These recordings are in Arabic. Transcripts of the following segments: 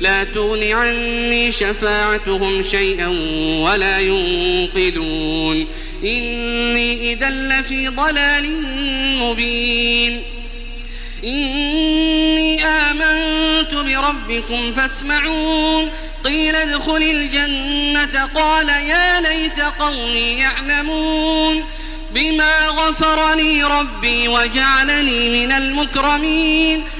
لا تغني عني شفاعتهم شيئا ولا ينقذون. إني إذا لفي ضلال مبين. إني آمنت بربكم فاسمعون قيل ادخل الجنة. قال يا ليت قومي يعلمون. بما غفر لي ربي وجعلني من المكرمين.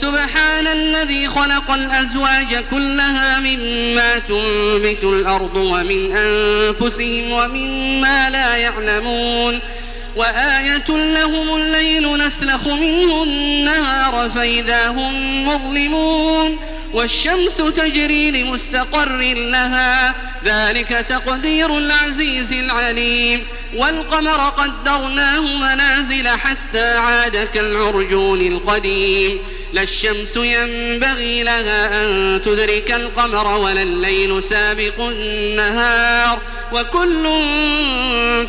سبحان الذي خلق الأزواج كلها مما تنبت الأرض ومن أنفسهم ومما لا يعلمون وآية لهم الليل نسلخ منه النهار فإذا هم مظلمون والشمس تجري لمستقر لها ذلك تقدير العزيز العليم والقمر قدرناه منازل حتى عاد كالعرجون القديم لا الشمس ينبغي لها أن تدرك القمر ولا الليل سابق النهار وكل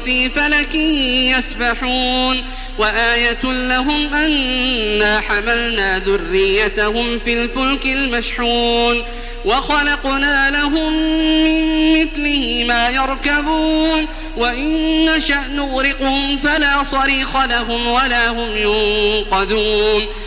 في فلك يسبحون وآية لهم أنا حملنا ذريتهم في الفلك المشحون وخلقنا لهم من مثله ما يركبون وإن نشأ نغرقهم فلا صريخ لهم ولا هم ينقذون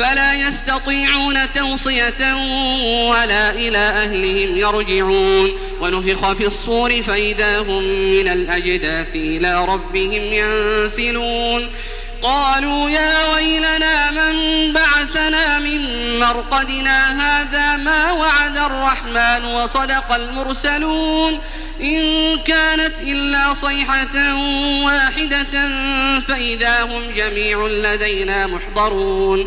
فلا يستطيعون توصية ولا إلى أهلهم يرجعون. ونفخ في الصور فإذا هم من الأجداث إلى ربهم ينسلون. قالوا يا ويلنا من بعثنا من مرقدنا هذا ما وعد الرحمن وصدق المرسلون. إن كانت إلا صيحة واحدة فإذا هم جميع لدينا محضرون.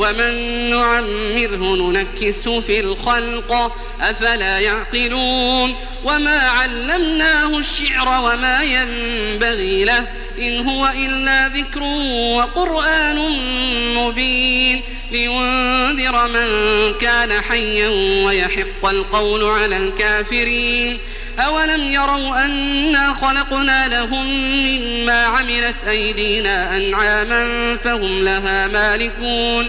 ومن نعمره ننكسه في الخلق أفلا يعقلون؟ وما علمناه الشعر وما ينبغي له إن هو إلا ذكر وقرآن مبين. لينذر من كان حيا ويحق القول على الكافرين. أولم يروا أنا خلقنا لهم مما عملت أيدينا أنعاما فهم لها مالكون؟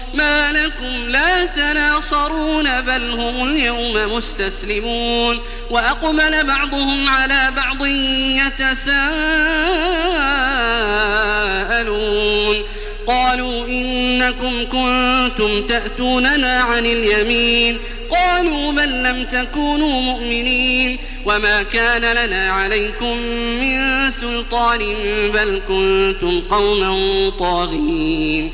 ما لكم لا تناصرون بل هم اليوم مستسلمون. وأقبل بعضهم على بعض يتساءلون. قالوا إنكم كنتم تأتوننا عن اليمين. قالوا بل لم تكونوا مؤمنين. وما كان لنا عليكم من سلطان بل كنتم قوما طاغين.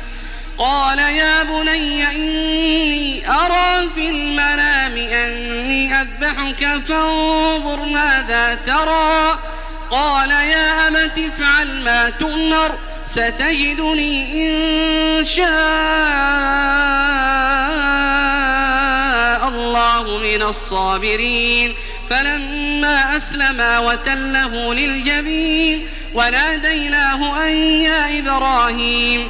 قال يا بني إني أرى في المنام أني أذبحك فانظر ماذا ترى. قال يا أمت افعل ما تؤمر ستجدني إن شاء الله من الصابرين. فلما أسلما وتله للجبين وناديناه أن يا إبراهيم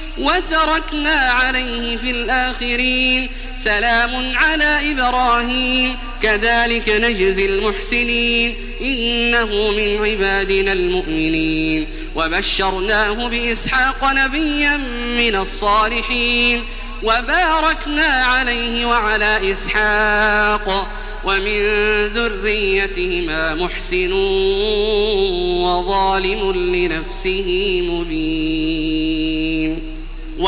وتركنا عليه في الآخرين. سلام على إبراهيم. كذلك نجزي المحسنين. إنه من عبادنا المؤمنين. وبشرناه بإسحاق نبيا من الصالحين. وباركنا عليه وعلى إسحاق. ومن ذريتهما محسن وظالم لنفسه مبين.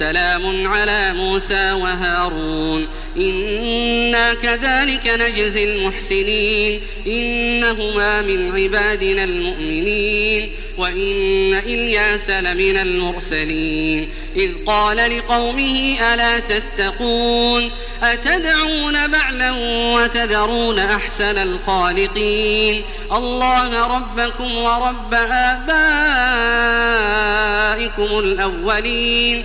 سلام على موسى وهارون. إنا كذلك نجزي المحسنين. إنهما من عبادنا المؤمنين. وإن إلياس لمن المرسلين. إذ قال لقومه ألا تتقون؟ أتدعون بعلا وتذرون أحسن الخالقين؟ الله ربكم ورب آبائكم الأولين.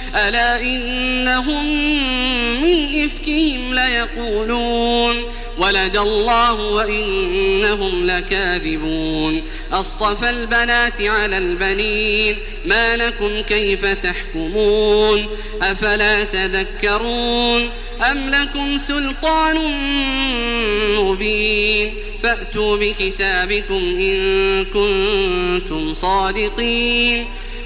ألا إنهم من إفكهم ليقولون ولد الله وإنهم لكاذبون أصطفى البنات على البنين ما لكم كيف تحكمون أفلا تذكرون أم لكم سلطان مبين فأتوا بكتابكم إن كنتم صادقين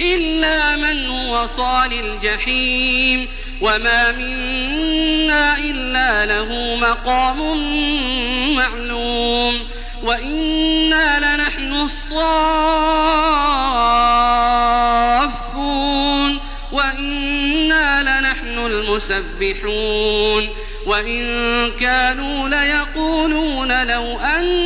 إلا من هو صال الجحيم وما منا إلا له مقام معلوم وإنا لنحن الصافون وإنا لنحن المسبحون وإن كانوا ليقولون لو أن